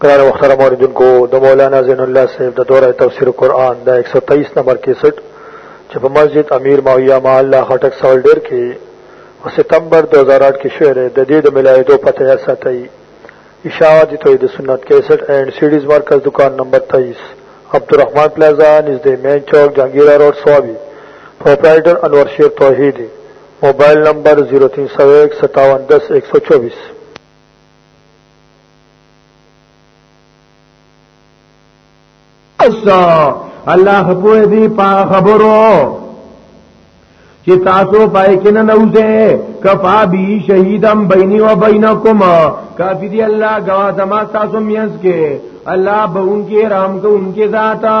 قرآن مختار موردن کو د مولانا زین اللہ صاحب د دورہ تفسیر قرآن دا 123 نمبر کی سٹ چپ مسجد امیر معاویہ محلہ خٹک سول ڈیر کی و ستمبر 2008 کی شعر جدید ملائی دو پتہ ایسا تئی اشاعت توحید سنت 61 اینڈ سیڈیز مرکز دکان نمبر 23 عبدالرحمن پلازا نزد مین چوک جہانگیرہ روڈ سوابی پروپرائٹر انور شیر توحیدی موبایل نمبر 03015710124 الله خپو دی پا خبرو چې تاسو پای کې نه نوځه کفا بی شهیدم بیني و بینکم کافی دی الله گواه زما تاسو میانس کې الله به اونکي رحم کو اونکي ذاتا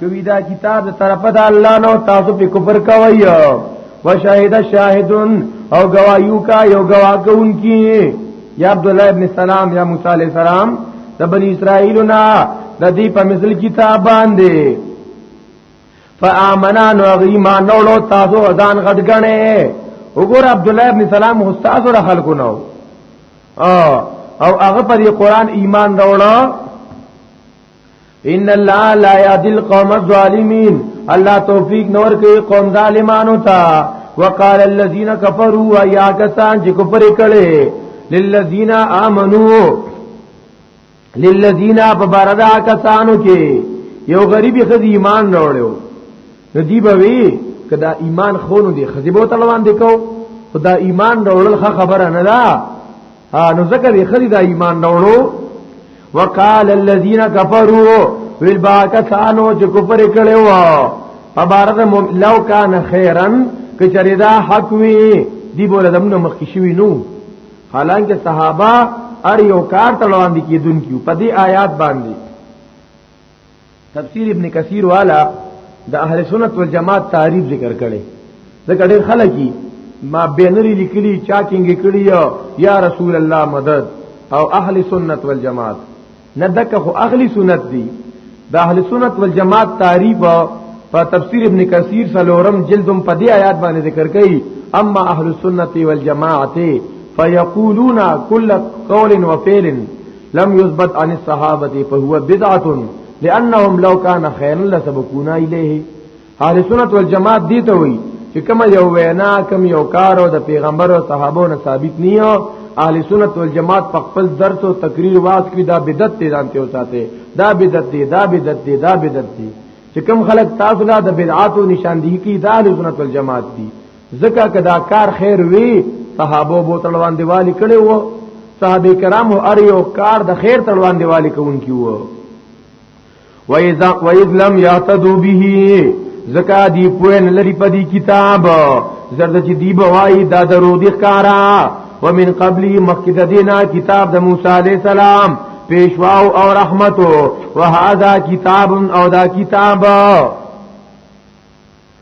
کوي دا کتاب طرف د الله نو تاسو په کفر کوي وشاهد شاهدون او گوايو کا یو گوا کون کی یا عبد الله ابن سلام یا موسی علیہ السلام د بنی اسرائیل نا د دې په مثل کتاب باندې فآمنا نو غیما نو لو تاسو ځان غټګنه وګور عبد الله ابن سلام استاد ور خلکو نو او هغه پر قرآن ایمان راوړو ان الله لا يهدي القوم الظالمين الله توفيق نور کوي قوم ظالمانو ته وقال الذين كفروا يا كسان چې کفر کړي للذين امنوا للذين ببردا کسانو کې یو غریبي خدي ایمان راوړو ندی به وی کدا ایمان خونو دی خدي بو تلوان دی کو خدا ایمان راوړل خبره نه ده ها نو زکه دی خلی دا ایمان نوړو وقال الذين كفروا والباکسانو چې کفر کړي وو په بارد لو کان خیرا کچری دا حق وی دی بوله دمنه مخکې شوی نو حالانکه صحابه ار یو کار تلوان دي کیدون کیو په دې آیات باندې تفسیر ابن کثیر والا د اهل سنت والجماعت تعریف ذکر کړي ځکه ډېر خلک ما بینری لیکلی چاکینګ کړي یا رسول الله مدد او اهل سنت والجماعت نه دغه خو اهل سنت دي د اهل سنت والجماعت تعریف په تفسیر ابن کثیر سلورم جلدم په دې آیات باندې ذکر کړي اما اهل السنت والجماعت فیقولون کل قول وفعل لم يثبت عن الصحابه فهو بدعه لانهم لو كان خيرا لسبقونا اليه اهل سنت والجماعت دي ته وي چې کوم یو وینا کوم یو کار او د پیغمبر او صحابو نه ثابت نه یو اهل سنت والجماعت په خپل درس او تقریر واس کې دا بدعت دي ځانته او ساته دا بدعت دي دا بدعت دي دا بدعت دي چې کوم خلک تاسو لا د بدعات او نشاندهی کې د اهل سنت والجماعت دي زکه کدا کار خیر وی صحابه بو تړوان دیوالی کړي وو صحابه کرامو ار یو کار د خیر تړوان دیوالی کوونکی وو و اذا و اذ لم یعتدوا به زکا دی پوین لری پدی کتاب زرد چې دی بوای دا درو دی کارا ومن قبلی مخکد دینا کتاب د موسی علی السلام پیشواو او رحمتو وهذا کتاب او دا کتاب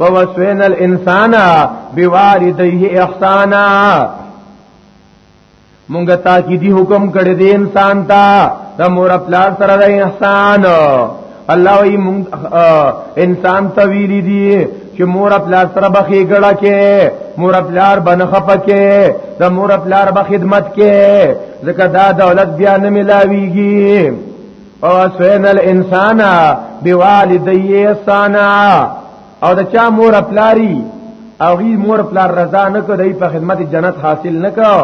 ووسوین الانسان بوالدیه احسانا مونږ تاکیدی حکم کړی دی انسان ته د مور خپل سره د احسان الله وی مونږ انسان ته ویلی دی چې مور خپل سره بخې ګړه کې مور خپل بن خپکه د مور خپل به خدمت کې ځکه دا دولت بیا نه ملاویږي فوسوین الانسان بوالدی احسانا او د چا مور پلاری او غي مور پلار رضا نه کو دی په خدمت جنت حاصل نه کو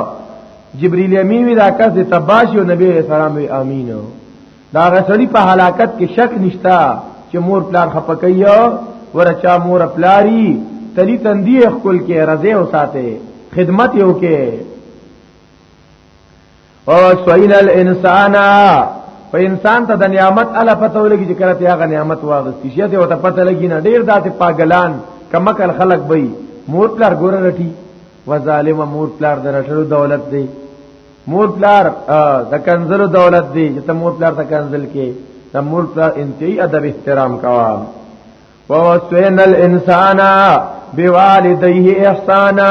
جبرئیل امین وی دا کس د تباش او نبی علیہ السلام وی امین دا غسړی په هلاکت کې شک نشتا چې مور پلار خپکایو ورچا مور پلاری تلی تندی خپل کې رضا او ساته خدمت یو کې او سوین الانسان په انسان ته د نعمت الا پته ولګي چې کله ته هغه نعمت واغستی شي ته وته پته لګي نه ډیر داسې پاګلان کمکل خلق بې مور پلار ګور رټي و ظالم مور پلار درټلو دولت دی مور پلار د کنزلو دولت دی چې ته مور پلار ته کنزل کې ته مور پلار انتهي ادب احترام کوا و وسوین الانسان بوالديه احسانا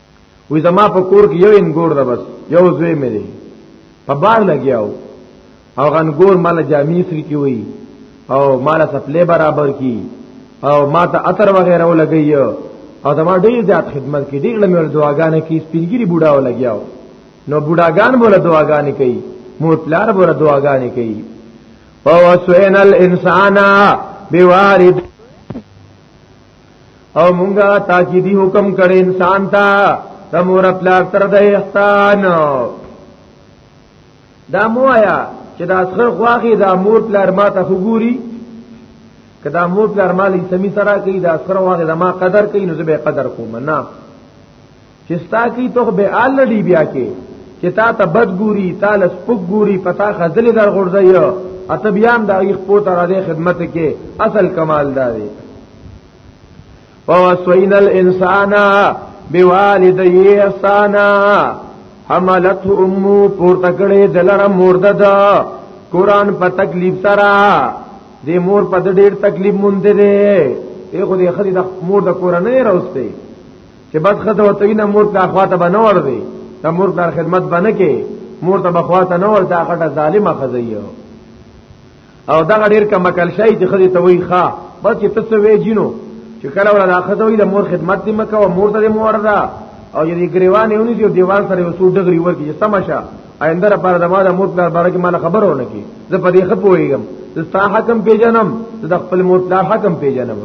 وې زما په کور کې یو انګور ده بس یو زوی مې دی په بار لګیاو او غنګور مال جامع سری کی وی او مال سپلې برابر کی او ما ته عطر وغیرہ ولګی او دا ما ډیر زیات خدمت کی ډیر لمه دعاګانې کی سپینګری بوډا ولګیاو نو بوډاګان بوله دعاګانې کوي مور پلار بوله دعاګانې کوي او وسوین الانسان بوالد او مونږه تاکیدی حکم کړي انسان ته د مور خپل تر د احسان دا مو آیا چې دا څخه خواخي دا مور پلار ما ته وګوري کدا مور پلار مالې سمي سره کوي دا څخه واغې زما قدر کوي نو زه به قدر کوم نه چې ستا کی تو به آل لړی بیا کې چې تا ته بد ګوري تا لس پک ګوري پتا خزل در غورځي اته بیا هم د ایخ پوت را دې خدمت کې اصل کمال دا دی ووسوین الانسان بوالدی احسانا حملته امو پورته کړي دلر موردد قران په تکلیف سره دې مور په ډېر تکلیف مونږ دې دې خو دې خدي د مور د کور نه راوستي چې بس خته وته نه مور کا خواته به نه ورځي د مور پر خدمت باندې کې مور ته بخواته نه ورته هغه ظالمه خزیو او دا ډیر کم کل شي چې خدي ته وی ښا بس چې تاسو وی جنو چې کله ولا اخته وی د مور خدمت دې مکه او مور ته مور ده او یدي گریوان یونی چې دیوال سره وسو ډغری ورکی چې سمشه آینده لپاره د ما د مور پر باره کې مال خبر ونه کی زه په دې خپويږم زه تا حکم پیژنم زه د خپل مور پر حکم پیژنم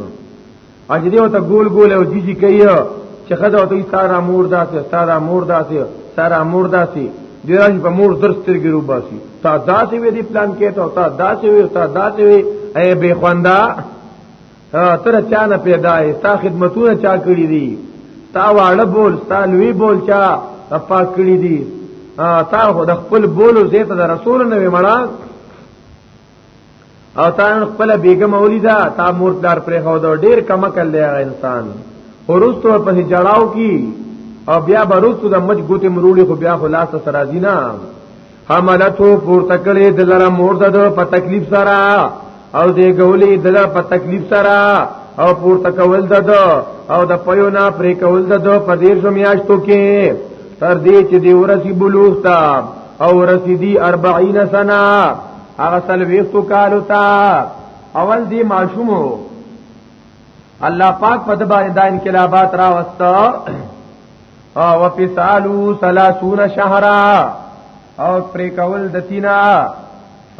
او چې دیو ته ګول ګول او جی جی کوي چې خدا او ته سارا مور داسې سارا مور داسې سارا مور داسې دی راځي په مور درستر ګرو باسي تا داسې وې دی پلان کې ته تا داسې وې تا داسې وې اے بے خواندا تر چا نه پیدا اے تا خدمتونه چا کړی دي تا واړه بول تا لوی بول چا پاک کړی دي تا خو د خپل بولو زیت د رسول نه وی مړه او تا نن خپل بیګم ولیدا تا مور پلار پرې هو دا ډیر کم کړل دی انسان ورستو په جړاو کی او بیا برستو د مج ګوتې مروړي خو بیا خلاص سره دینا حملتو پورته کړې د لره مور د په تکلیف سره او دې ګولې د لره په تکلیف سره او پورته کول د او د پيو نه پرې کول د په دې شمیاشتو کې تر دې چې دی ورسی بلوغ تا او رسیدی 40 سنه هغه سلويختو کالو تا اول دی معشومو الله پاک په د باندې دا انقلابات را وستا او په سالو 30 شهرا او پرې کول د تینا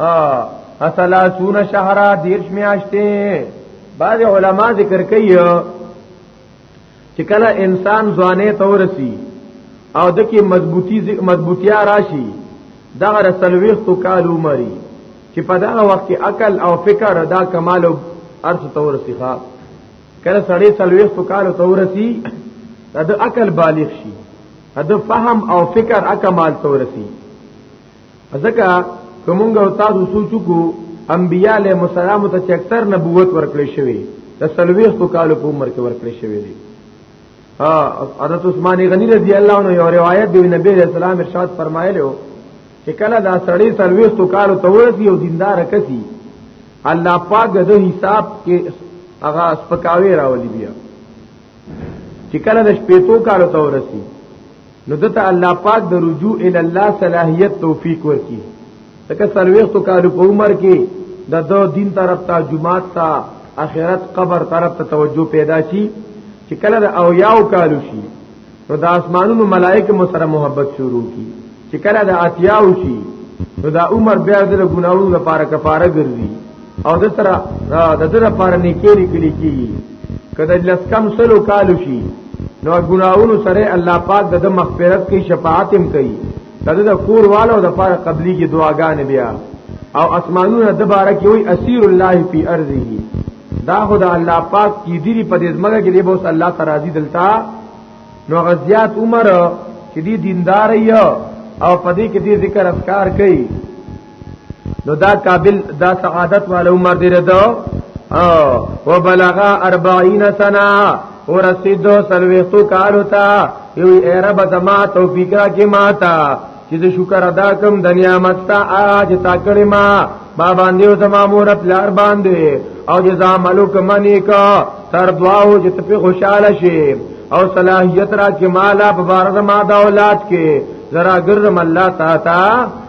ا 30 شهرا دیرش میاشتې بعض علما ذکر کوي چې کله انسان ځوانې ته ورسی او د کې مضبوطی مضبوطیا راشي دا رسلويخت کال عمرې چې په دا وخت کې عقل او فکر دا کمال او ارث ته ورسی ښا کله سړی سلويخت کال ته ورسی دا د عقل بالغ شي دا فهم او فکر اکمال ته ورسی ځکه کومګه او تاسو سوچو کو انبیاء علیهم السلام ته چې اکثر نبوت ورکړې شوی د سلويختو کالو په عمر کې ورکړې شوی دی ها حضرت عثمان غنی رضی الله عنه یو روایت دی نبی علیہ السلام ارشاد فرمایلو چې کله دا سړی سلويختو کالو ته ورسی او دیندار کسی الله پاک د حساب کې هغه سپکاوي راولي بیا چې کله د شپېتو کالو ته ورسی نو دته الله پاک د رجوع ال الله صلاحیت توفیق ورکي تکه سلويختو کالو په عمر کې د دو دین طرف ته جمعات ته اخرت قبر طرف ته توجه پیدا شي چې کله د او یاو کالو شي نو د اسمانونو ملائکه مو سره محبت شروع کی چې کله د اتیاو شي نو دا عمر بیا د ګناوو لپاره کفاره ګرځي او د تر د در پر نیکی لیکل کی کله لس کم سلو کالو شي نو ګناہوں سره الله پاک د مغفرت کی شفاعت هم کوي دغه د کور والو د پاره قبلي کی دعاګانې بیا او اسمانونه د باره کې وي اسیر الله فی ارضه دا خدا الله پاک کی دیری په دې زمګه کې دی بوس الله ترازی دلتا نو غزیات عمر چې دی دیندار یو او پدې کې دې ذکر اذکار کوي نو دا قابل دا سعادت والا عمر دی رده او بلغا 40 سنه اور رسیدو سلوختو کالو تا یو ای رب زما توفیق را کی ما تا چې د شکر ادا کوم د نعمت تا اج تا کړې ما ما باندې او زما مور پلار باندې او جزا ملک منی کا تر دعاو چې ته خوشاله شي او صلاحیت را کې مالا په بار زما د اولاد کې زرا ګرم الله تا تا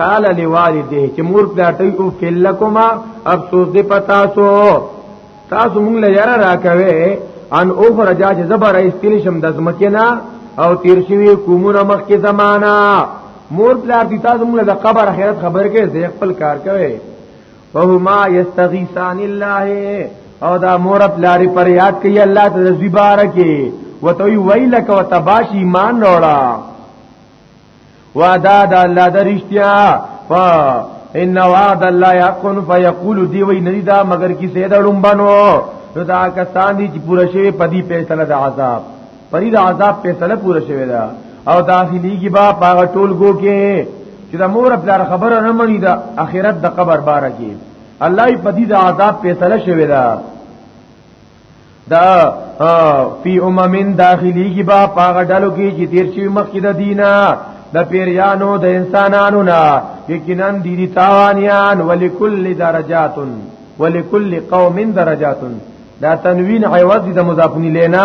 قال لوالده چې مور پلار ته او فلکما افسوس دې پتا سو تاسو مونږ له یاره راکوي ان او فرجا چې زبر استل شم د زمکینا او تیر شوی کومونه مخ کې زمانہ مور پلار دې تاسو مونږ له قبر خیرت خبر کې زې خپل کار کوي وهما یستغیثان الله او دا مور پلار پر یاد کوي الله ته زیبار کې وتوی ویلک وتباش ایمان وروړه وعده د الله د رښتیا ف ان وعد الله حق فیقول دی وی ندی دا مگر کی سید لومبنو نو دا کسان دي چې پوره شوی په دې فیصله د عذاب پرې د عذاب فیصله پوره شوی دا او داخلي کی با پاغه ټول گو کې چې د مور خپل خبره نه مني دا اخرت د قبر بار کې الله په دې د عذاب فیصله شوی دا دا فی اممن داخلی کی با پاغه ډلو کې چې تیر شي مخکې د دینه د پیریانو د انسانانو نه یقینا دي دي تاوانیان ولکل درجات ولکل قوم درجات دا تنوین عوض د مضافنی لینا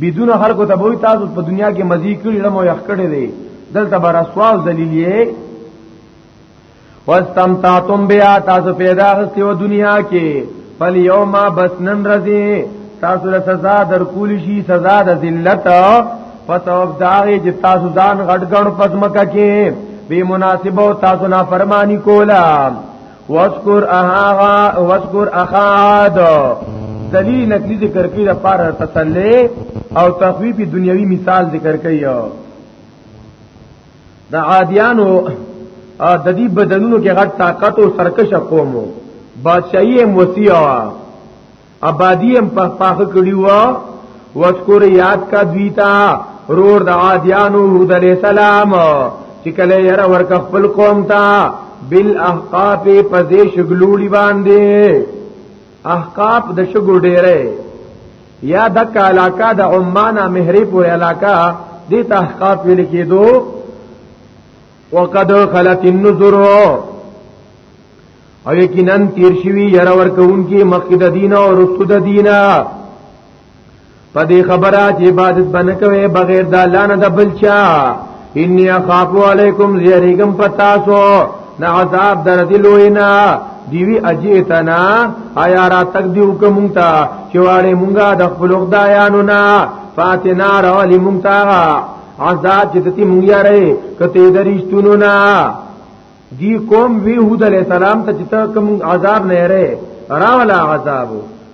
بدون خلکو ته وای تاسو په دنیا کې مزي کړی لمو یخ کړی دی دلته بر اسوال ذلیلې واستمتعتم بیا تاسو پیدا غستی و دنیا کې فل یوم بس نن رزي تاسو له سزا در کول شي سزا د ذلت پتو داغه چې تاسو ځان غټګړ پزمکه کې به مناسبه تاسو نه فرمانی کولا واذکر اها واذکر اخا عاد دلیل نقلی ذکر کوي د پاره تسلی او تخویف دنیوي مثال ذکر کوي د عادیانو د دې بدنونو کې غټ طاقت او سرکش قومو بادشاہي هم وسیعه آبادی هم په پاخه کړی و وذکر یاد کا دویتا رور د عادیانو هود علی السلام چې کله یې را ورک خپل قوم ته بل احقاف په دې شګلوړي باندې احقاف د شګو ډېرې یا د علاقہ د عمان مهری پور علاقہ دې تحقاق ویل کېدو وقد خلت النذر او یقینا تیر شوی ير ور کون کې مخکې د دین او رسو د دینا په دې خبره چې عبادت باندې کوي بغیر د الله نه د بل چا انی اخاف علیکم زیریګم پتاسو نه عذاب درذلوینا دیوی اجیتنا آیا را تک دیو کوم تا چې واړې مونږه د خپل خدایانو نه فاتنا را ولې مونږه عذاب چې دتی مونږ یاره کته درشتونو نه دی قوم وی هود علیہ السلام ته چې ته کوم عذاب نه یې راولا عذاب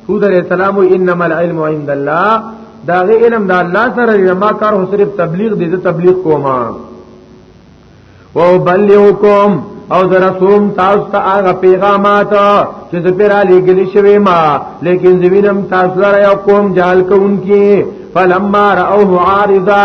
هود علیہ السلام انما العلم عند الله دا غي علم دا الله سره ما کار هو صرف تبلیغ دې ته تبلیغ کوما او بلغکم او درسوم تاسو ته هغه پیغامات چې زه پر علی ګلی شوی ما لیکن زوینم تاسو لپاره یو قوم جال کوونکی فلما راوه عارضا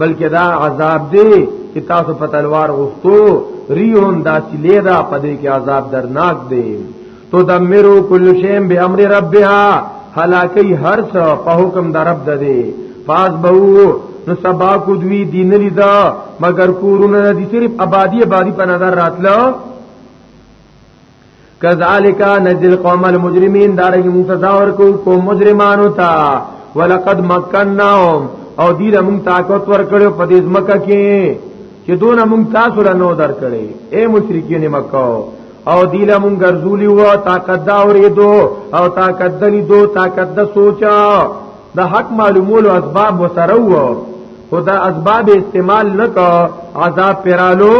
بلکې دا عذاب دی چې تاسو په تلوار غوښتو ریون دا سلی دا پدې کې عذاب درناک دی تو دمرو کل شیم به امر ربها هلاکی هر څه په حکم د رب ده دی فاس بهو نو سبا کو دوی دین لیدا مگر کورونه دي صرف آبادی آبادی په نظر راتلو کذالک نجل قوم المجرمین دارنګ موږ سزا ورکو قوم مجرمانو ته ولقد مکناهم او دې له موږ طاقت ورکړو په دې ځمکه کې چې دون موږ تاسو له نو درکړې اے مشرکین مکه او دې له موږ ګرځولي وو طاقت دا اورېدو او طاقت دلی دو طاقت د سوچا د حق معلومولو اسباب وسره وو خدا اسباب استعمال نکو عذاب پرالو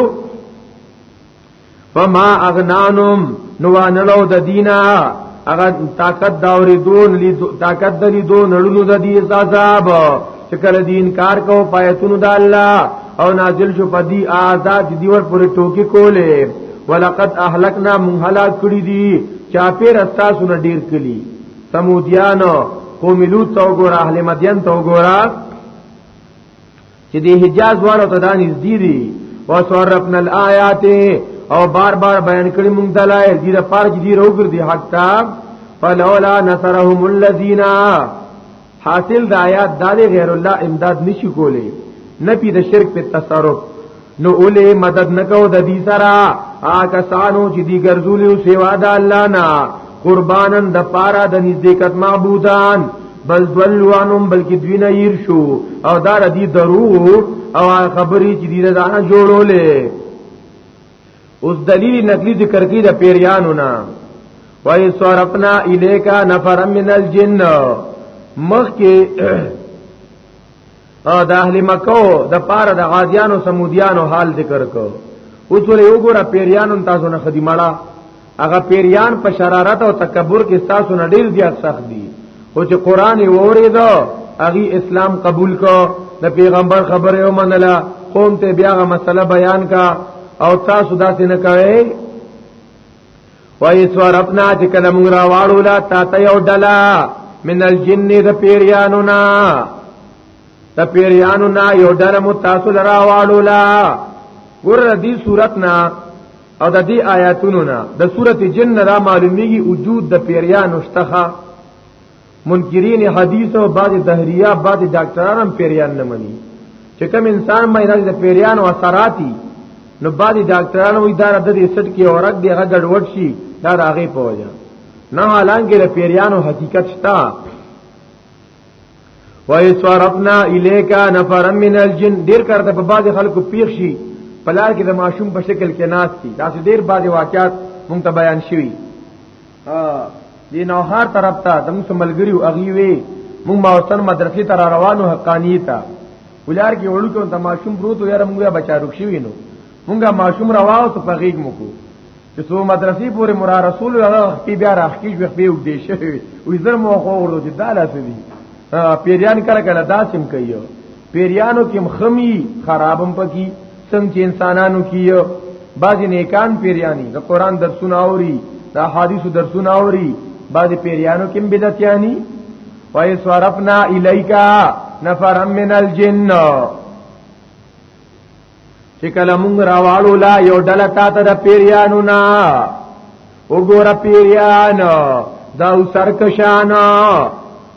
فما اغنانم نو وانلو د دینا هغه طاقت دا اوریدون طاقت د لیدو نړونو د دې عذاب چې کله دې انکار کو پایتونو د الله او نازل شو پدی آزاد دی ور پر ټوکی کوله ولقد اهلکنا من هلاک کړی دي چا پیر استاسو نه ډیر کلی سمودیانو قوم لوط او ګور اهل مدین تو ګورا چې د حجاز واره ته دانې زدي دي وصرفنا الآيات او بار بار بیان کړی مونږ دلایل دې د پاره چې دې روګر دي حق تا فلولا نصرهم الذين حاصل د آیات د غیر الله امداد نشي کولی نفي د شرک په تصرف نو اولی مدد نکو د دې سره آکه سانو چې دی ګرځولیو سیوا د الله نه قربانن د پارا د نزدېکت معبودان بل دولوانم بلکې دوی نه ير شو او دا ردی درو او خبرې چې دی ځان جوړولې اوس دلیل نقلی ذکر کی د پیریانو نه وای صرفنا الیکا نفر من الجن مخ کې او د اهل مکه د پاره د عادیانو سمودیانو حال ذکر کو اوس ولې وګوره پیریانو تاسو نه خدیمړه هغه پیریان په شرارت او تکبر کې تاسو نه ډیر زیات سخت دي او چې قران یې وریدو هغه اسلام قبول کو د پیغمبر خبره یې منله قوم ته بیا غو مسله بیان کا او تاسو داسې نه کوي وای سورپنا چې کله موږ راواړو لا تا ته یو ډلا من الجن د پیریانو نا د پیریانو نا یو ډلا مو تاسو لراواړو لا ور دې صورت نا او د دې آیاتونو نا د سورته جن را معلومیږي وجود د پیریانو شتخه منکرین حدیث او بعض دهریه بعض ډاکټران هم پیریان نه مني چې کوم انسان باندې د پیریان او اثراتي نو بعض ډاکټران وایي دا د دې سټ کې اورګ دی هغه ګډوډ شي دا د هغه په وجه نه حالانکه د پیریانو حقیقت شته وای سوارفنا الیکا نفر من الجن ډیر کارته په بعض خلکو پیښ شي پلار کې د ماشوم په شکل کې ناس دي دا ډیر بعض واقعات مونږ ته بیان شوي ها دی نوهار طرف ته د موږ ملګری او اغي وی موږ ماوسن مدرسې ته روانو حقانی ته ولار کې وړو کې ته ماشوم پروت یار موږ بچا رخ شوی نو موږ ماشوم رواو ته پغیګ مو کو چې سو مدرسې پورې مرا رسول هغه خپې بیا راخکې شو خپې وګ دی شوی وې زر مو خو ورو دي داله سدي پیریان کړه کړه داسم کوي پیریانو کې مخمی خرابم پکی څنګه چې انسانانو کیو بعضی نیکان پیریانی د قران درسونه اوري د حدیثو درسونه اوري بعضی پیریانو کې بدعتیانی وای صرفنا الیکا نفر من الجن چې کله مونږ راوالو لا یو ډله تا ته د پیریانو نه وګوره پیریان دا سرکشان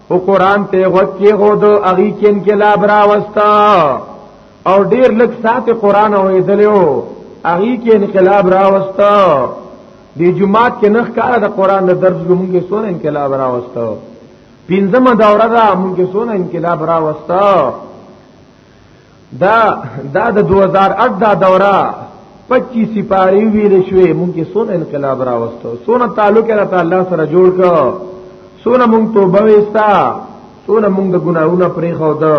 او قران ته غوږ کې غو دو اغي کې انقلاب را وستا او ډیر لږ سات قران اوریدلو اغي کې انقلاب را وستا دی جمعات کې نخ کار د قران د درس ګمږي سونه انقلاب را وستا پینځمه دوره دا مونږه سونه انقلاب را وستا دا دا د 2008 دا دوره 25 سپاری ویل شوې مونږ کې سون انقلاب راوستو سون تعلق را تعالی سره جوړ کړ سون مونږ توبه وستا سون مونږ د ګناہوں پرې خو دا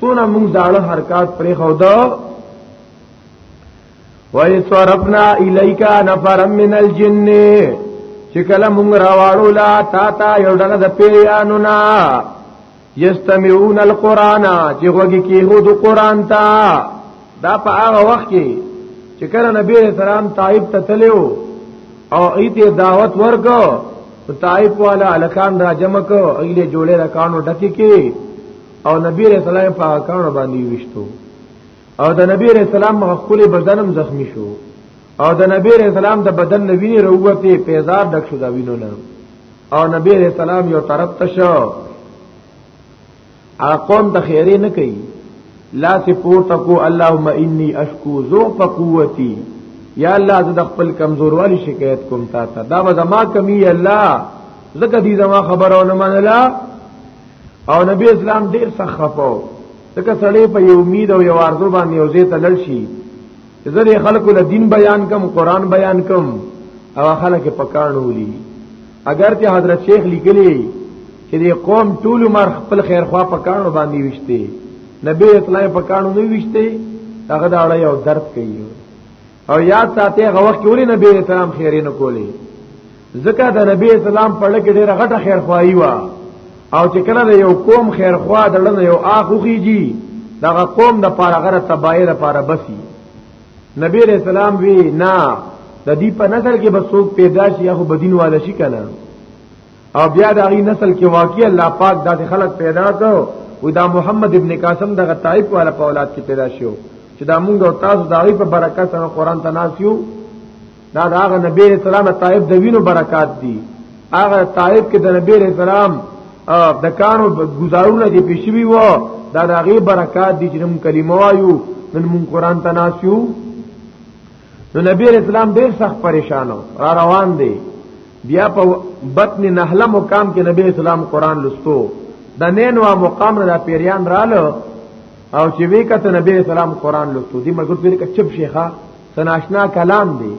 سون مونږ داړه حرکت پرې خو دا وای صرفنا الیکا نفر من الجن چې کله مونږ راوړو لا تا تا یو ډله د پیانو نه یستمعون القرآن چې وګي کې هو د قرآن ته دا په هغه وخت کې چې کله نبی رسول الله طائف ته تلو او ایته دعوت ورکو طائف والا الکان را جمع کو ایله جوړه رکانو ډکی کې او نبی رسول الله په کانو باندې وشتو او د نبی رسول الله مخکول بدنم زخمی شو او د نبی رسول الله د بدن نوینه وروته پیزار ډک شو دا وینو نه او نبی علیہ السلام یو طرف ته شو هغه قوم د خیره نه کوي لا سی پورته کو اللهم انی اشکو ذوف قوتی یا الله زه د خپل کمزوروالی شکایت کوم تا ته دا به زما کمی الله زکه دې زما خبرونه منلا او نبی اسلام ډیر سخت خفاو ځکه سړی په یو امید او یو ارزو باندې یو ځای ته لړ شي ځنې خلکو له دین بیان کم قران بیان کم او خلک په کانو لی اگر ته حضرت شیخ لیکلی چې د قوم ټول مر خپل خیر خوا په کانو باندې وشته نبی اسلام په کانو نه وشته هغه دا اړ یو درد کوي او یاد ساتي هغه وخت کې ولې نبی اسلام خیرې نه کولی ځکه د نبی اسلام په لکه ډیره غټه خیر خوایي وا او چې کله د یو قوم خیر خوا د لنه یو اخوږي دغه قوم د پاره غره تبایر لپاره بسی نبی رسول الله وی نه د دې په نسل کې بسوک پیدا شي یا خو بدین والا شي کنه او بیا د هغه نسل کې واقعي الله پاک د خلک پیدا کړو او دا محمد ابن قاسم دغه طائف والا په اولاد کې پیدا شو چې دا موږ او تاسو د هغه په برکت سره قران ته ناسیو دا دا هغه نبی رسول الله طائف د وینو برکات دي هغه طائف کې د نبی رسول الله د کانو گزارونه چې پیشوي وو دا د هغه برکات دي چې موږ کلمه وایو نن موږ قران ته ناسیو نو نبی رسول الله ډیر سخت پریشانو را روان دي بیا په بطن نحله مقام کې نبی اسلام قران لستو د نینوا مقام را پیریان رالو او چې وی کته نبی اسلام قران لستو دی مګر پیر کچب شیخه تناشنا کلام دی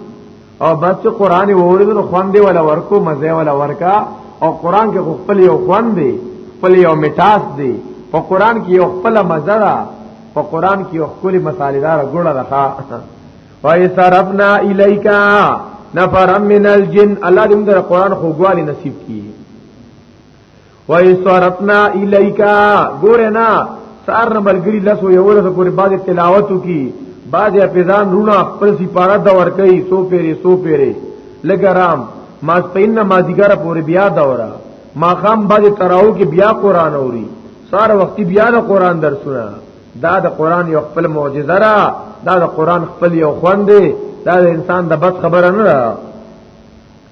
او بس چې قران وورید نو خوان دی ولا ورکو مزه ولا ورکا او قران کې خپل یو خوان دی خپل یو میټاس دی په قران کې یو خپل مزه ده په قران کې یو خپل مسالدار ګړه ده وای صرفنا الیکا نفر من الجن الله دې موږ قران خوګوالی نصیب کړي وای سورتنا الیکا ګوره نه سار ملګری لاسو یو ورځ پورې باز تلاوت کی باز پیزان رونا پر سی پارا دور کوي سو پیری سو پیری لګرام ما سپین ما دیګره پورې بیا دورا ما خام باز تراو کې بیا قران اوري سار وختي بیا د قران درسونه دا د قران یو خپل معجزه را دا د قران خپل یو خوند دی دا د انسان د بد خبره نه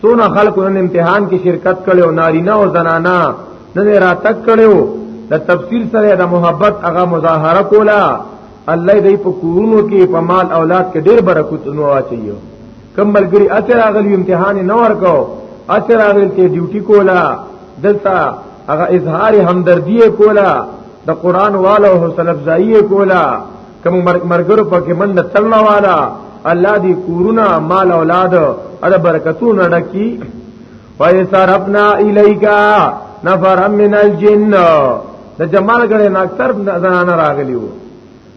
سونه خلکو نن امتحان کې شرکت کړو نارینه او زنانا نن راتک کړو د تفسیر سره د محبت هغه مظاهره کولا الله دې په کورونو کې په مال اولاد کې ډېر برکت نو واچيو کم ملګری اثر اغلی امتحان نه ورکو اثر اغل کې ډیوټي کولا دلته هغه اظهار همدردی کولا د قران والو حوصله افزایی کولا کوم مرګ مرګرو پکې منډه تلنا والا الله دې کورونا مال اولاد اد برکتونه ډکی وای سرپنا الیکا نفر من الجن د جمال غړې نه اکثر زنانه راغلی وو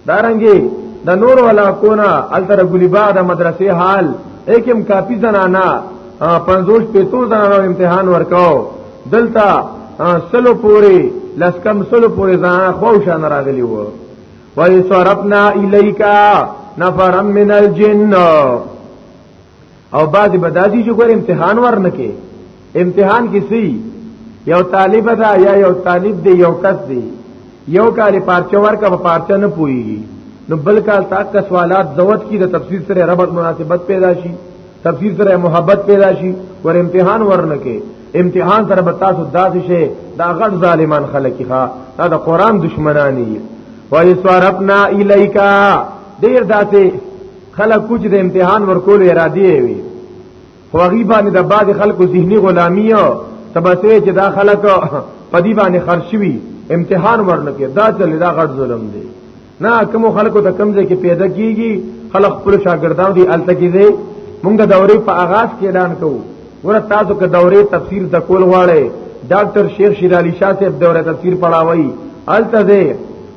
دارنګي د نور ولا کونا التر ګلی بعد مدرسې حال اکم کافی زنانا پنځوش پیتو زنانا امتحان ورکاو دلتا سلو پوری لسکم سلو پوری زنانا خوشان راغلی وو وَيَصَرَفْنَا إِلَيْكَ نَفَرًا مِنَ الْجِنِّ او بعض بداسي چې ګور امتحان ورنکې امتحان کې سي یو طالب دا یا یو طالب دی یو کس دی یو کال پارچه ورکا په پارچه نه پويږي نو بل کال تاک سوالات زوت کی د تفسیر سره ربط مناسبت پیدا شي تفسیر سره محبت پیدا شي ور امتحان ورنکه امتحان سره به تاسو داسې شي دا غټ ظالمان خلک ښا دا د قران دشمنانی وای سوارپنا الیکا ډیر داسې خلک کوچ د امتحان ورکول ارادي وي خو غیبا نه د بعد خلکو ذهني غلامی او تبسوی چې دا خلک په دی باندې خرشوي امتحان ورنکه دا چل دا غټ ظلم دی نه کوم خلکو ته کم ځای کې پیدا کیږي خلک خپل شاګردان دي الته کې دي مونږ دورې په آغاز کې اعلان کوو ور تاسو کې دورې تفسیر د کول غواړي ډاکټر شیخ شیر علي شاه صاحب دوره تفسیر پڑھاوي الته دي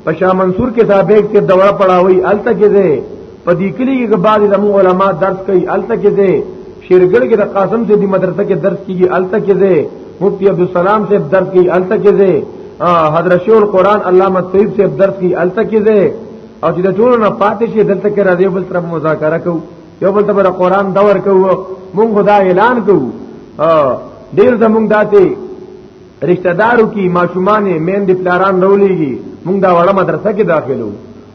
پشا منصور کې صاحب کې دوره پڑھاوي الته کې دي په دې کلی کې بعض زمو علما درس کوي الته کې دي شیرګل کې د قاسم سے دی مدرسه کې درس کیږي الته کې دي مفتی عبد السلام سے درس کیږي الته کې دي حضرت شیخ القرآن علامه طیب سے درس کیږي الته کې دي او چې د ټولو نه پاتې شي دلته کې راځي بل طرف مذاکره کوو یو بل ته بر قران دور کوو مونږ خدا اعلان کوو ډیر زمونږ داتې رشتہ دارو کی ماشومان مین د پلاران رولېږي مونږ دا وړه مدرسه کې داخلو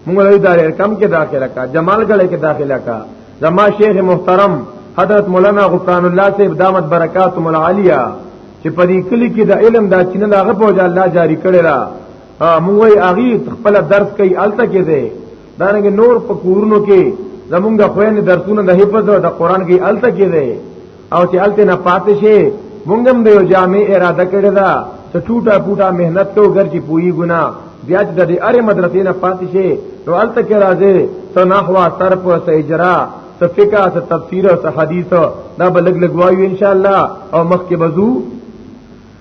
موږ له دایره کم کې داخله کا جمال ګړې کې داخله کا زما شیخ محترم حضرت مولانا غفران الله صاحب دامت برکاتهم العالیه چې په دې کلی کې د علم دا چې نه لاغه پوجا الله جاری کړی را موږ یې اغي خپل درس کوي الته کې دی دا نه نور په کورونو کې زمونږ خويند درسونه د حفظ او د قران کې الته کې دی او چې الته نه پاتې شي مونږ هم د یو جامع اراده کړی دا چې ټوټه ټوټه مهنت کو ګر چې پوي ګنا بیا چې د دې اره مدرسې نه پاتې شي نو الته کې راځي ته نحوا صرف او اجرا ته فقہ ته تفسیر او ته حدیث دا بلګ لګوایو ان شاء الله او مخ کې بزو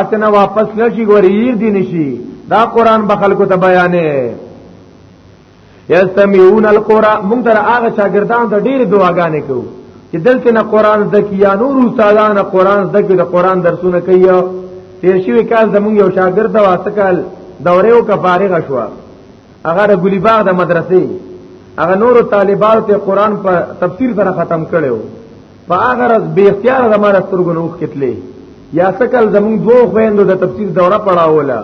اتنه واپس لشي غوریر دي نشي دا قران به خلکو ته بیانې یستمعون القران موږ در هغه شاګردان ته ډېر دعاګانې کوو چې دلته نه قران زکیا نور استادان قران زکه د قران درسونه کوي تیر شوی کال زمونږ یو شاګرد دا واسکل دورې او کفارغ شو هغه د ګلی باغ د مدرسې هغه نور طالبانو ته قران په تفسیر سره ختم کړو په هغه ورځ به اختیار زماره سترګو نوخ کتلې یا سکل زمون دوه خويندو د تفسیر دوره پڑھاوله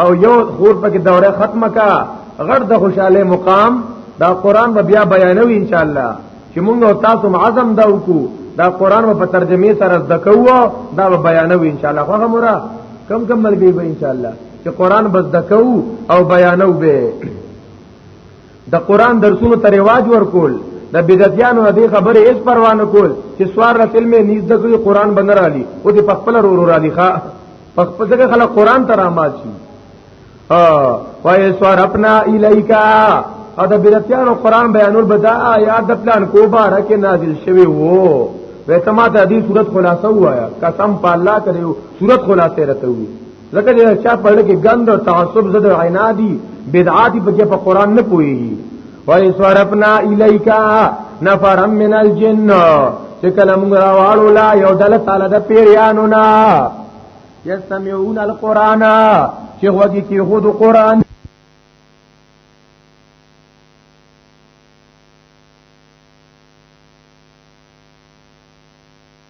او یو خور پکې دوره ختمه کا غړ د خوشاله مقام دا قران به بیا بیانوي ان شاء الله چې موږ او تاسو عزم دا وکړو دا قران په ترجمه سره دکوو دا به بیانوي ان شاء الله خو مورا کم کم ملګری به ان شاء الله چې قران بس دکوو او بیانو به د قران درسونو ته رواج ورکول د بدعتانو د خبره هیڅ پروا نه کول چې سوار رسل می نیز د قران بنر علی او د خپل رور را دی ښا خپل ځکه خلک قران ته رامات شي ا وای سوار اپنا الیکا او د بدعتانو قران بیانول بدا آیات د پلان کو بارک نازل شوی وو وې تما ته دې صورت خلاصو وایا قسم په الله کړو صورت خلاصې رته وو ځکه چې چا په لکه ګند او تعصب زده عنادي بدعاتي په کې په قران نه پوي وای سورپنا الیکا نفرم من الجن چې کله موږ راوالو لا یو دل تعالی د پیریانو نا یستمعون القرآن چې وګي کې خود قرآن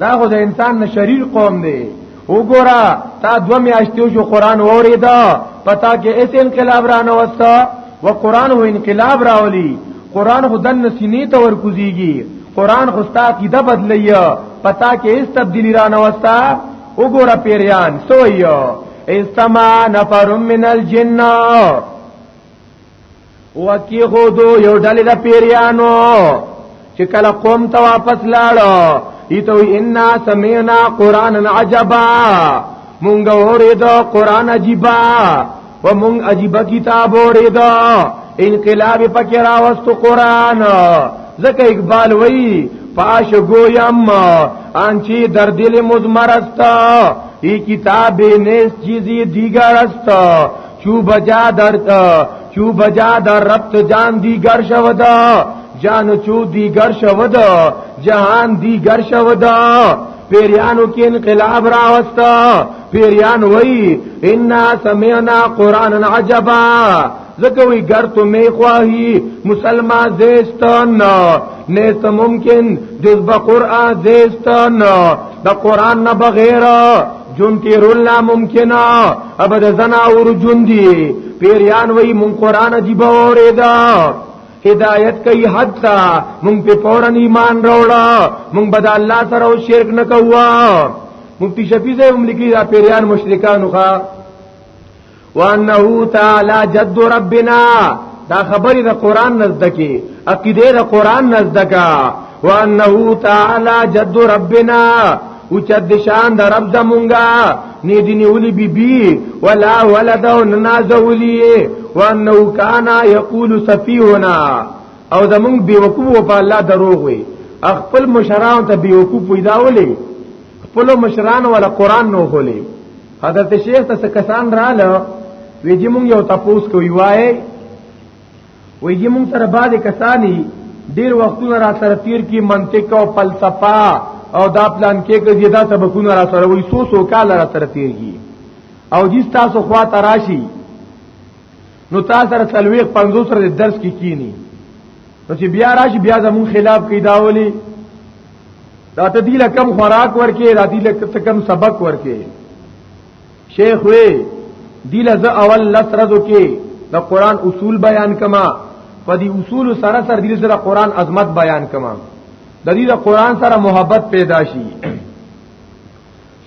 دا خو د انسان نه شریر قوم دی وګوره تا دو میاشتې شو قران اوریدا پتا کې اس انقلاب را نه وستا و قران هو انقلاب راولي قران خو دن سینې ته ورکوزیږي قران خو ستا عقیده بدلی پتا کې اس تبدیلی را نه وستا وګوره پیریان سویا استما نفر من الجن وکی خودو یو ډلې د پیریانو چې کله قوم ته واپس لاړو ایتو ان سمعنا قرانا عجبا مونږ اوریدو قران عجیبا و مونږ عجیبا کتاب اوریدو انقلاب پکې راوستو قران زکه اقبال وای پاش گویم آنچی در دل مزمرستا ای کتاب نیست چیزی دیگر است چو بجا در چو بجا در ربط جان دیگر شودا جان چو دیگر شودا جهان دیگر شودا پیریانو کې انقلاب راوستا پیریان وای ان سمعنا قران عجبا زکه وی ګر تو می خواهی مسلمان زیستان نه ته ممکن جذب قران زیستان د قران نه بغیر جون تیرول ناممکنه اب د زناور جوندي پیریان وای مون قران دی باورې دا هدایت کوي حد تا مون په پورن ایمان راوړا مون بد الله سره او شرک نه کووا مفتی شفیع زې هم لیکي دا پیریان مشرکان خو وانه تعالی جد ربنا دا خبرې د قران نزد کې عقیده د قران نزد کا وانه تعالی جد ربنا او چد شان د رب د مونږه نه دی نیولی بی بی ولا ولد او نازولی وانه کانا یقول سفیهنا او د مونږ بی وقوف په الله دروغ وي خپل مشران ته بی وقوف پیدا ولې خپل مشران ولا قران نو هولې حضرت شیخ ته کسان رااله ویجی مونږ یو تاسو کوي وای وې دې مونږ سره باندې کسانی ډیر وختونه را سره تیر کی منطق او فلسفه او دا پلان کې کې زیاده سبقونه را سره وې سو سو کال را سره تیر کی او جی تاسو خوا تراشی نو تاسو سره تلويق 50 سره درس کې کینی نو چې بیا راشي بیا زمون خلاف کې داولي دا ته دی لکم خوراک ورکې دا دی لکم سبق ورکې شیخ وی دی لزه اول لسرزو کې د قران اصول بیان کما په دې اصول سره سره دې سره قران عظمت بیان کما د دې د قران سره محبت پیدا شي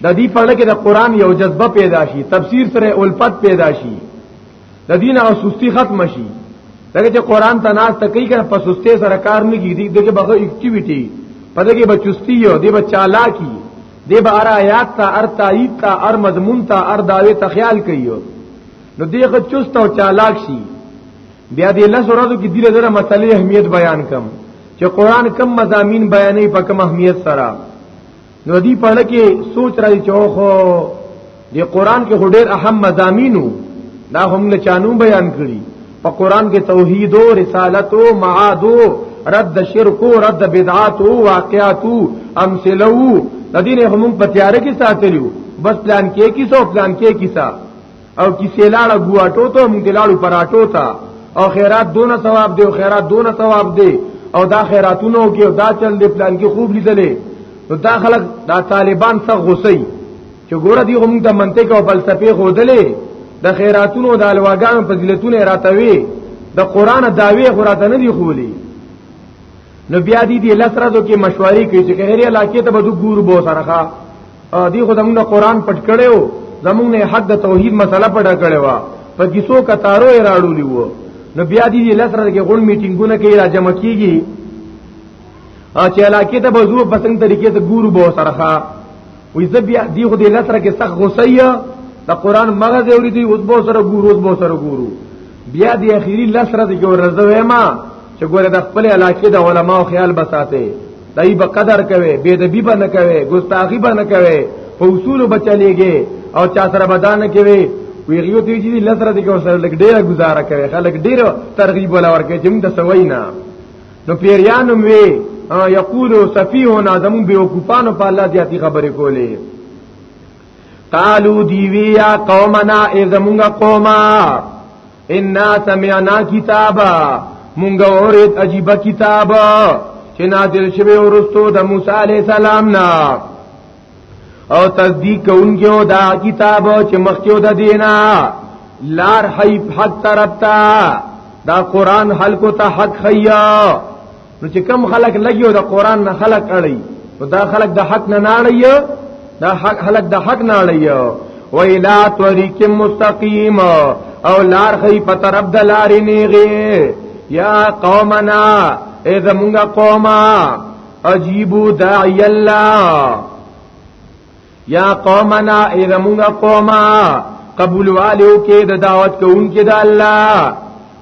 د دې په لکه د قران یو جذبه پیدا شي تفسیر سره الفت پیدا شي د دین او سستی ختم شي دغه چې قران ته ناس ته کوي کنه په سستی سره کار نه کیږي دغه بغه اکټیویټي په دغه بچستی یو دی بچا لا کی دی به ار آیات ته ار تایید ته ار مضمون ته ار داوی ته خیال کوي نو دیغه چست او چالاک شي بیا دې لس ورځو کې دله زره مسلې اهمیت بیان کم چې قران کم مزامین بیانې په کم اهمیت سره نو دی په لکه سوچ راځي چې اوخو دی قران کې هډیر اهم مزامینو دا هم له چانو بیان کړی په قران کې توحید او رسالت او معاد رد شرک او رد بدعات او واقعات او امثلو د دې هم په تیار کې ساتلیو بس پلان کې کیسه او پلان کې کیسه او کیسې لاړه ګواټو ته مونږ لاړو پراټو ته او خیرات دونه ثواب دی او خیرات دونه ثواب دی او دا خیراتونو کې او دا چل دی پلان کې خوب لیدلې نو دا خلک دا طالبان څه غوسي چې ګوره دی هم د منطق او فلسفه خودلې د خیراتونو د الواګانو فضیلتونه راتوي د قران داوی خورات نه دی خولي نو بیا دې دې لسره دو کې مشورې کوي چې هرې علاقې ته به ګورو بو سره دی خو زمونږ قرآن پټ کړي وو زمونږ نه حد د توحید مسله پټه کړي وا په کیسو کتارو یې راړولي وو نو بیا دی لسره کې غون میټینګونه کوي را جمع کیږي چې علاقې ته بزو په څنګه طریقې ته ګورو به سره ښا وې زه بیا دی خو دې لسره کې سخت غوسیه د قرآن مغز اوري دی اوس به سره ګورو اوس به سره ګورو بیا دی اخیری لسره کې ورځوي ما چې ګوره د خپل علاقې د علماو خیال بساته دای به قدر کوي بے ادبی به نه کوي ګستاخی به نه کوي په اصول بچلېږي او چا سره بدان کوي وی غیو ته چې لسره دې کو سره لګ ډیره گزاره کوي خلک ډیر ترغیب ولا ورکه چې موږ د سوینا نو پیریان وی یقول سفیهنا زمون به وقوفانو په الله زیاتی خبرې کولې قالو دیوی یا قومنا ای زمونږ قومه ان سمعنا کتابا مونږ اورید عجیب کتاب چې نازل شوی ورستو د موسی علی السلام نه او تصدیق کوونکو دا کتاب چې مخکې د دینا لار حیف حق ترتا دا قران خلکو ته حق خیا نو چې کم خلق لګي او د قران نه خلق اړي نو دا خلق د حق نه ناړي دا حق خلق د حق نه اړي و الى طريق مستقيم او لار خي په طرف د لارې نیغي یا قومنا اے زمونږه قومه عجیبو داعی الله یا قومنا اذا موږ قوما قبول والو کې د دعوت کوونکې د الله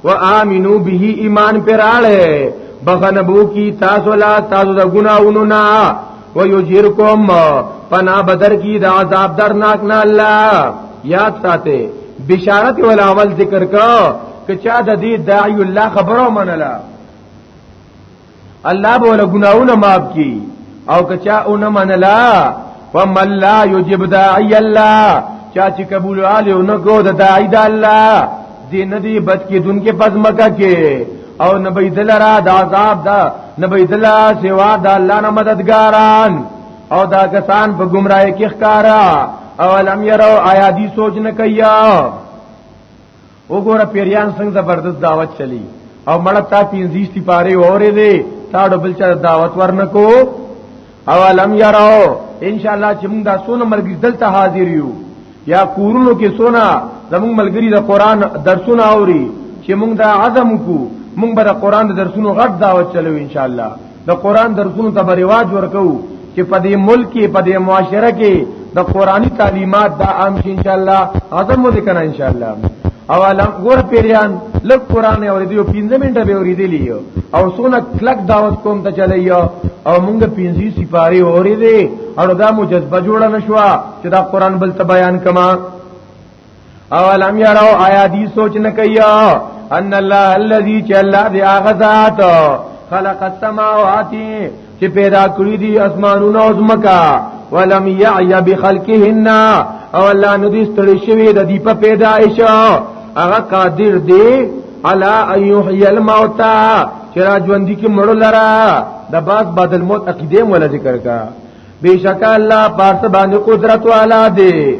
وامنو به ایمان پراله بغنبو کی تاسو لا تاسو د ګناونو نه ويجرکم پنا بدر کی د عذاب درناک نه الله یاد ساته بشارت ول عمل ذکر کا کچا د دې داعی الله خبرو منله الله به ول ګناونه معاف کی او کچا او نه منلا فمن لا یجب داعی الله چا چې قبول علی او نه کو د داعی د الله دې ندی بد کې دن کې پزمکه کې او نبی دلرا د عذاب دا نبی دلا سوا د الله نه مددګاران او دا کسان په گمراهی کې ښکارا او لم يروا آیا دی سوچ نه کیا وګوره پیریان څنګه زبردست دعوت چلی او مړه تا پینځیشتي پاره اورې دې تا ډبل چا دعوت ورنکو او لم یراو ان شاء الله چې موږ دا سونه ملګری دلته حاضر یو یا کورونو کې سونه زموږ ملګری د قران درسونه اوري چې موږ دا عزم کو موږ به د قران د درسونو غټ دعوت چلو ان شاء الله د قران درسونو ته رواج ورکو چې په دې ملک کې په دې معاشره کې د قرآني تعلیمات دا عام شي ان شاء الله اعظم مو کنه ان شاء الله او علم ګور پیریان لږ قران اوریدو 15 منټه به اوریدلی او سونه کلک دعوت کوم ته چلی او مونږ 15 سپاری اوریدې او دا مو جذبه جوړه نشو چې دا قران بل ته بیان کما اولم یرو آیا دی سوچ نه کوي ان الله الذي جل دی هغه ذات خلق السماوات چې پیدا کړی دي اسمانونه او زمکا ولم يعي بخلقهن او الله ندی ستړي شوی د دې په پیدایش هغه قادر دی علا ایحیی الموتى چې را ژوند کی مړ لرا د بعد بعد الموت عقیده مولا ذکر کا بیشک الله پارت باندې قدرت والا دی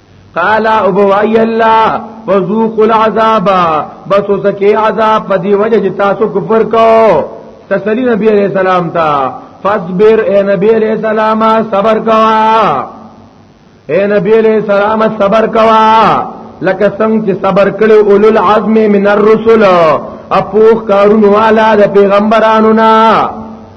قال ابو اي الله وذوق العذاب بس سکه عذاب په دی وجه چې تاسو کفر کو تسلی نبی عليه السلام تا فصبر اے نبی عليه السلام صبر کوا اے نبی عليه السلام صبر کوا لکه څنګه چې صبر کړي اولو العزم من الرسل اپوخ کارون والا د پیغمبرانو نه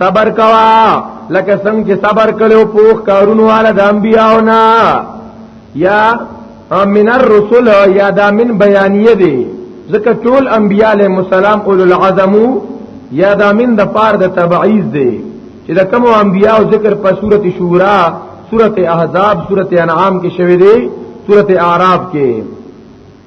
صبر کوا لکه څنګه چې صبر کړو پوخ کارونو والا د انبیاو نه یا من الرسل یا دا من بیانیه دی ځکه ټول انبیاء علیه السلام اول العزم یا دا من د پار د تبعیض دی چې د کوم انبیاء ذکر په سورته شورا سورته احزاب سورته انعام کې شوی دی سورته اعراف کې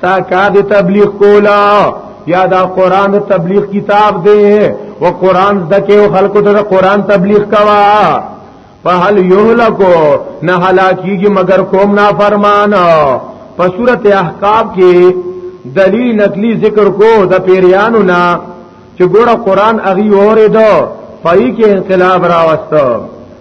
تا کا د تبلیغ کولا یا دا قران تبلیغ کتاب دی و قران دکې او خلکو ته قران تبلیغ کوا فهل یهلکو نه هلاکیږي مگر قوم نافرمان په سورته احقاف کې دلیل نقلی ذکر کو د پیریانو نه چې ګوره قران اغي اورې دو پای کې انقلاب راوستو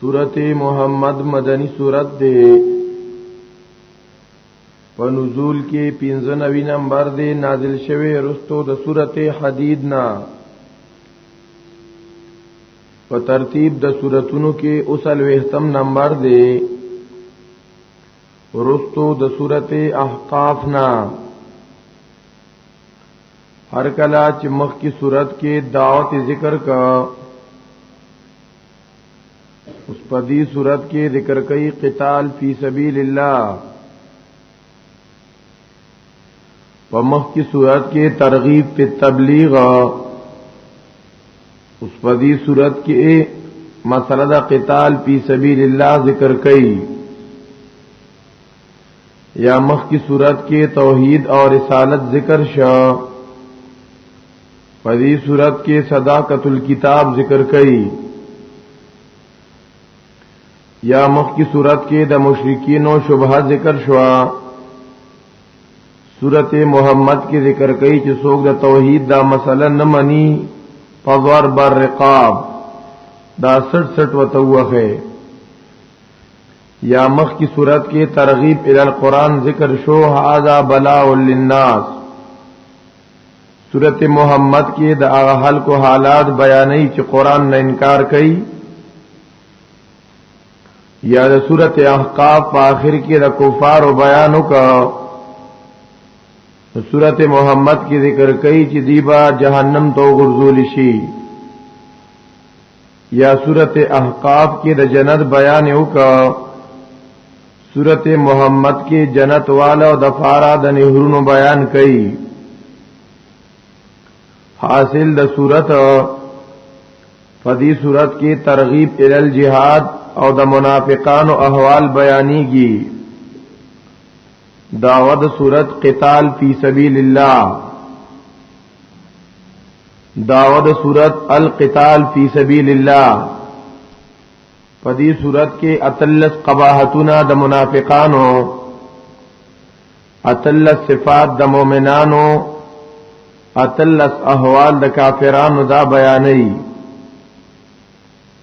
سورت محمد مدنی سورت دے په نزول کې 95 نمبر دی نازل شوی رستو د سورت حدید نا په ترتیب د سوراتونو کې اوسل وختم نمبر دی رستو د سورت احقاف نا هر کلا چې مخ کی صورت کې دعوت ذکر کا اس پدی صورت کې ذکر کوي قتال فی سبیل الله په مخ کی صورت کې ترغیب په تبلیغ اس پدی صورت کې مسله د قتال فی سبیل الله ذکر کوي یا مخ کی صورت کې توحید او رسالت ذکر شوه په دې صورت کې صداقت الكتاب ذکر کړي یا مخ کی صورت کې د مشرکین او شبهه ذکر شوا صورت محمد کې ذکر کړي چې څوک د توحید دا مسله نه مني فضور بر رقاب دا 67 وتوخه یا مخ کی صورت کې ترغیب ال القران ذکر شو هاذا بلاء للناس سورت محمد کې د هغه خلکو حالات بیانې چې قران نه انکار کوي یا د سورت احقاف په آخر کې د کفارو بیان وکړو سورت محمد کې ذکر کوي چې دیبا جهنم ته ورزول شي یا سورته احقاف کې د جنت بیان وکا سورته محمد کې جنت والا او د فارا د نهرونو بیان کړي حاصل د صورت فدی صورت کې ترغیب ال الجهاد او د منافقانو احوال بیانېږي داود صورت قتال فی سبیل الله داود صورت القتال فی سبیل الله په دې صورت کې اتلس قباحتونه د منافقانو اتلس صفات د مؤمنانو اتلس احوال د کافرانو دا بیانې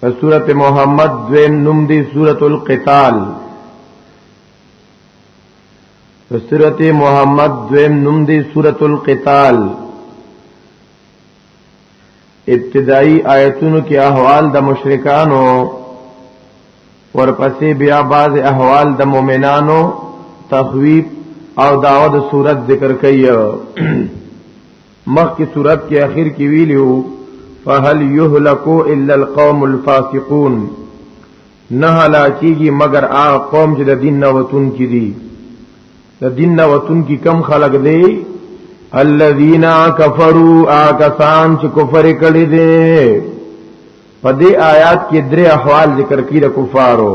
په سورت محمد دویم نوم دی سورت القتال سورت محمد دویم نوم دی سورت القتال ابتدائی آیتونو کې احوال د مشرکانو ورپسې بیا باز احوال د مؤمنانو تخویب او داود صورت ذکر کوي مخ کی صورت کې اخر کې ویلو فهل یهلکو الا القوم الفاسقون نه هلاکیږي مگر هغه قوم چې د دین نه وتون کې دي د دین نه وتون کې کم خلق دی الذين كفروا اكسان چې کفر کړي دي په دې آیات کې درې احوال ذکر کړي د کفارو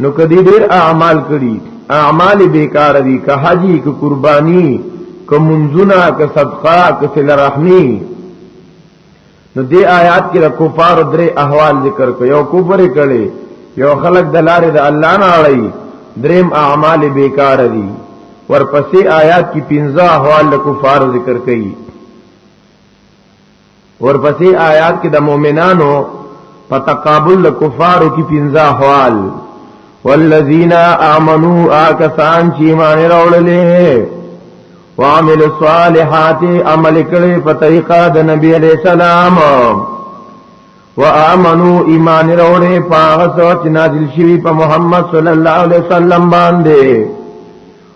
نو کدی ډیر اعمال کړي اعمال بیکار دي که حجی که قربانی که منزونه که صدقه که صل رحمی نو دې آیات کې د کفار درې احوال ذکر کړ یو کفر کړي یو خلق د لارې د الله نه اړي دریم اعمال بیکار دي ورپسې آیات کې 15 احوال د کفار ذکر کړي ورپسې آیات کې د مؤمنانو په تقابل د کفارو کې پنځه حوال والذین آمنو آکسان چې ایمان راوړلې وعمل الصالحات عمل کړي په طریقه د نبی علیہ السلام وآمنو ایمان راوړې په هغه څه چې نازل شوی په محمد صلی الله علیه وسلم باندې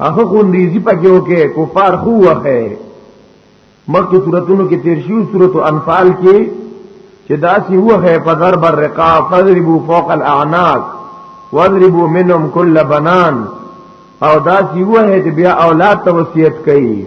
هغه خونریزی پکې وکي کفار خو وخه مکه صورتونو کې تیر شو صورت انفال کې چې داسې وخه په ضرب الرقاب فضربوا فوق الاعناق واضربوا منهم كل بنان او داسې وخه چې بیا اولاد ته وصیت کوي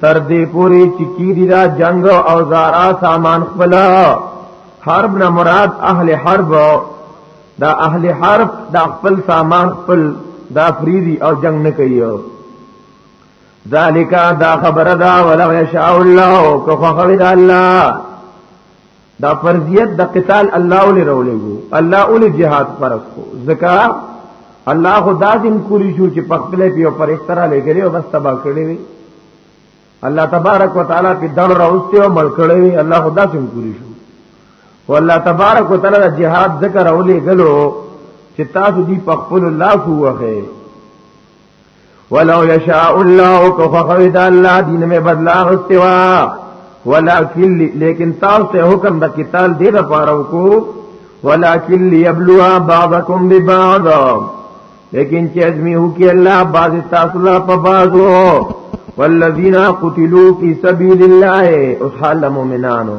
تر دې پوری چې کیری دا جنگ او زارا سامان خپل حرب نه مراد اهل حرب دا اهل حرب دا خپل سامان خپل دا فریدی او جنگ نه کوي ذالک دا خبره دا ولو یشاء الله کو خو خو الله دا فرضیت د قتال الله ولې رولېږو الله ولې جهاد فرض کو ځکه الله خدا دې کولی شو چې په خپل پیو پر استرا لګلې او بس تبا کړې وي الله تبارک وتعالى په دړ راوستي او مړ کړې وي الله خدا دې کولی شو او الله تبارک وتعالى د جهاد ذکر اولې غلو چې تاسو دې په خپل الله کوه ولو یشاء الله کو خوی د الله دین می بدلا غستوا ولکن لیکن تاسو ته حکم د قتال دی لپاره وکړو ولکن ليبلوا بعضکم ببعض لیکن چې ازمی هو کې الله باز تاسو لا په بازو والذین قتلوا فی سبیل الله او حال مومنانو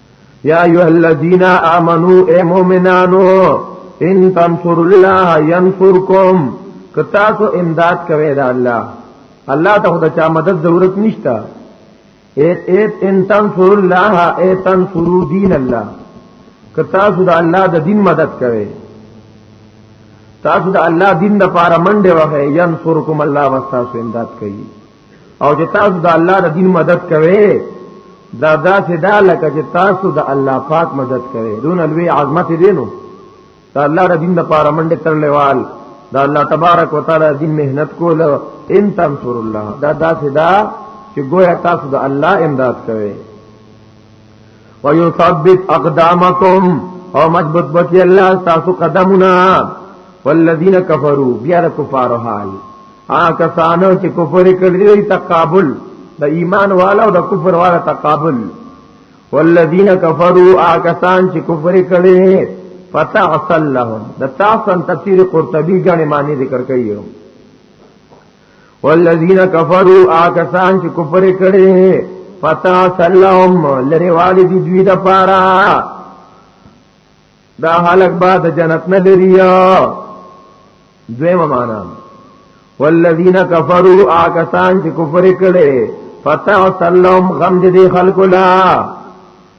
یا ایها الذین آمنو اے مومنانو ان تنصر الله ينصركم کتا سو امداد کوي دا الله الله ته د چا مدد ضرورت نشتا اے اے ان تنصر الله اے تنصر دین الله کتا سو د الله د دین مدد کوي تاسو د الله دین د پاره منډه وه ینصرکم الله واستاسو امداد کوي او چې تاسو د الله د دین مدد کوئ دا داسې دا لکه چې تاسو د الله پاک مدد کوئ دون لوی عظمت دی نو دا الله د دین لپاره منډه ترلېوال دا الله تبارک وتعالى دین مهنت کول ان تنصر الله دا داسې دا چې گویا تاسو د الله امداد کوئ ويثبت اقدامكم او مضبوط بکی الله تاسو قدمونه والذین کفروا بیا د کفار حال آ کسانو چې کفر کړی دی تقابل د ایمان والا او د کفر والا تقابل والذین کفروا آ کسان چې کفر کړی فتعصل لهم د تاسو تفسیر قرطبی غنی معنی ذکر کړی والذین کفروا آکسان چې کفر کړي فتا سلام لری والی دی دوی د پارا دا حالک بعد جنت نه لري دویمه معنا والذین کفروا آکسان چې کفر کړي فتا سلام غم دې خلق لا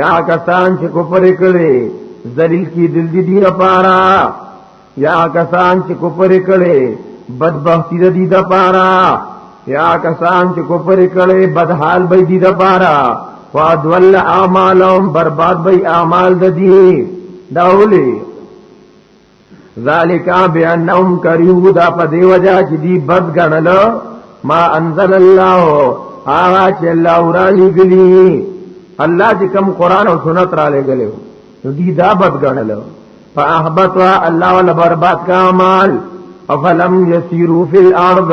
یا کسان چې کوپر کړي ذلیل کی دل دی دی لپاره یا کسان چې کوپر کړي بدبختی د دې لپاره یا کسان چې کوپر کړي بدحال به دې لپاره فادول اعمالهم برباد به اعمال د دې داولي ذالک بانهم کریو دا په دی وجہ چې دی بد غنل ما انزل الله آغا چې الله ورانی غلی الله چې کوم قران او سنت را لګلې نو دی دا بد غنل فاحبط الله ولا برباد کا مال افلم یسیرو فی الارض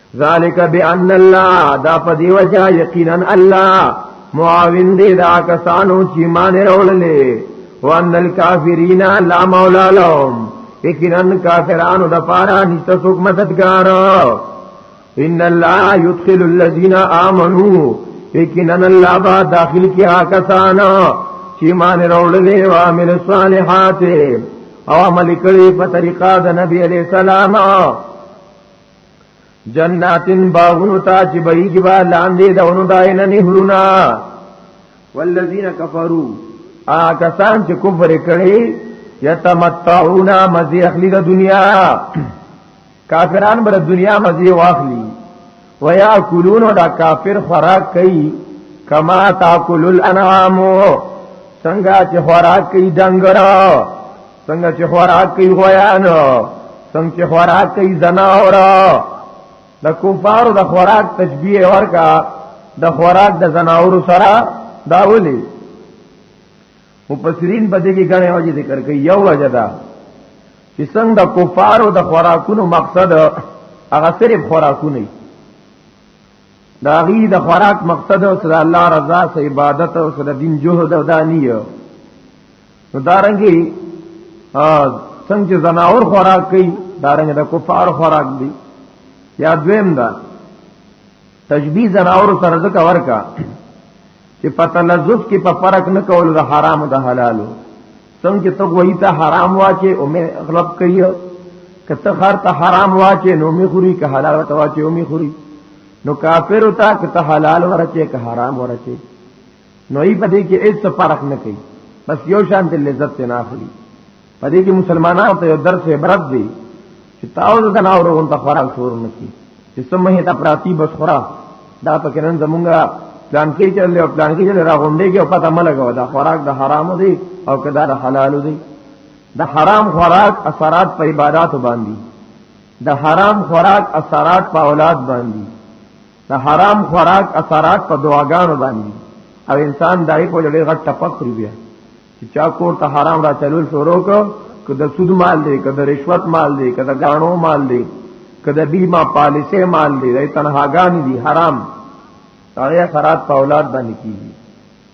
ذالک بان الله دا په دی وجه یقینا الله معاون دی دا کسانو چې مان راوللې وان الکافرین لا مولا لهم یقینا کافرانو د پاره نشته څوک مددگار ان الله يدخل الذين امنوا یقینا الله با داخل کیا کسانو چې مان راوللې او عامل صالحات او عمل کړي په طریقه د نبی عليه السلام جناتن باغونو تا چې بهيږي با لاندې دونو داینه نهرونا والذین کفروا آ کسان چې کفر کړي یتمتعون مزي اخلي د دنیا کافران بر دنیا مزي واخلي وياكلون دا کافر خوراک کوي کما تاکل الانعام څنګه چې خوراک کوي دنګرا څنګه چې خوراک کوي غویان څنګه چې خوراک کوي زناور د کفارو د خوراک تشبیه ورکا د خوراک د زناور سره دا ولي مفسرین په دې کې غنې وجه ذکر کوي یو وجه دا چې څنګه د کفارو د خوراکونو مقصد هغه صرف خوراکونه دا غي د خوراک مقصد او صلی الله رضا سه عبادت او صلی دین جهد او دانیه نو دارنګي څنګه زناور خوراک کوي دارنګ د کفار خوراک دی یا دویم دا تشبیه زناور سره ځکه ورکا چې په تلذذ کې په فرق نه کول د حرام او د حلالو څنګه ته وایي ته حرام واچې او مې غلط کوي کته خر ته حرام واچې نو مې خوري که حلال ته واچې او مې خوري نو کافر ته کته حلال ورچې که حرام ورچې نو ای په دې کې هیڅ فرق نه کوي بس یو شان د لذت نه اخلي په دې کې مسلمانانو ته یو درس عبرت دی چې تاسو د ناو روغون ته خوراک شروع نه کی چې سمه ته پراتی بس خورا دا په کینن زمونږه پلان کې چلې او پلان کې چلې را غونډې کې پته ملګو دا خوراک د حرامو دی او کدا د حلالو دی د حرام خوراک اثرات په عبادت باندې د حرام خوراک اثرات په اولاد باندې د حرام خوراک اثرات په دعاګانو باندې او انسان دای په لړې غټ ټپک کړی بیا چې چا کور ته حرام را چلول شروع کو که د سود مال دی که د رشوت مال دی که د غاڼو مال دی که د بیمه پالیسې مال دی د تنهاګان دی حرام هغه اثرات په اولاد باندې کیږي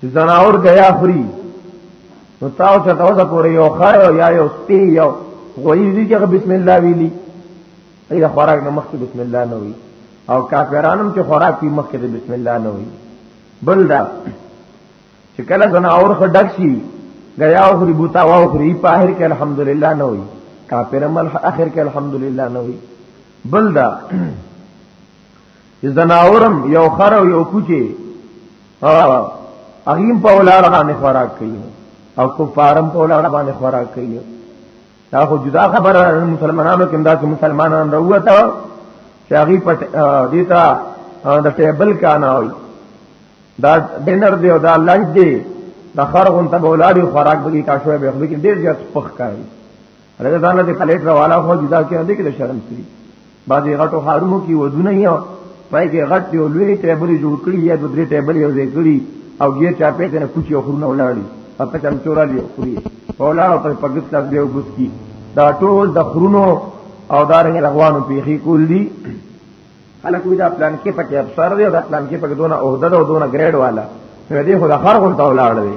چې زناور غیا خوري نو تاسو ته تاسو پورې یو خای او یا یو سپی یو غوی دي چې بسم الله ویلي ایدا خوراک نه مخکې بسم الله نه وی او کافرانم چې خوراک کی مخکې بسم الله نه وی بل دا چې کله زناور خډک شي غیا خوري بوتا واو خوري په اخر کې الحمدلله نه وی کافرم اخر کې الحمدلله نه وی بل دا چې زناورم یو خر او یو کوچی اغیم په ولاره باندې خوراک کوي او کفارم په ولاره باندې خوراک کوي دا خو جدا خبره مسلمانانو کې دا چې مسلمانان راوته چې هغه په دیتا د ټیبل کا نه وي دا ډینر دی او دا لنچ دی دا خرغون ته بولاری خوراک بګی کا شوې به خو کې ډیر زیات پخ کاری هغه ځان له پلیټ راواله خو جدا کې هدي کې شرم سری بعضی غټو خارونو کې ودونه یو پای کې غټ دی لوی ټیبل جوړ کړی یا دوه درې ټیبل یو ځای کړی او ګیر چا په کنه کوچي خورونه ولاړی په پچم چورا دی خوري ولاړ په پګت لاس دی وګس کی دا ټول د خورونو او دارنګ روانو پیخي کول دي خلک وی دا پلان کې پکې افسر دی دا پلان کې پکې دونه عہده او دونه ګریډ والا دې خو د خر غونټه ولاړ دی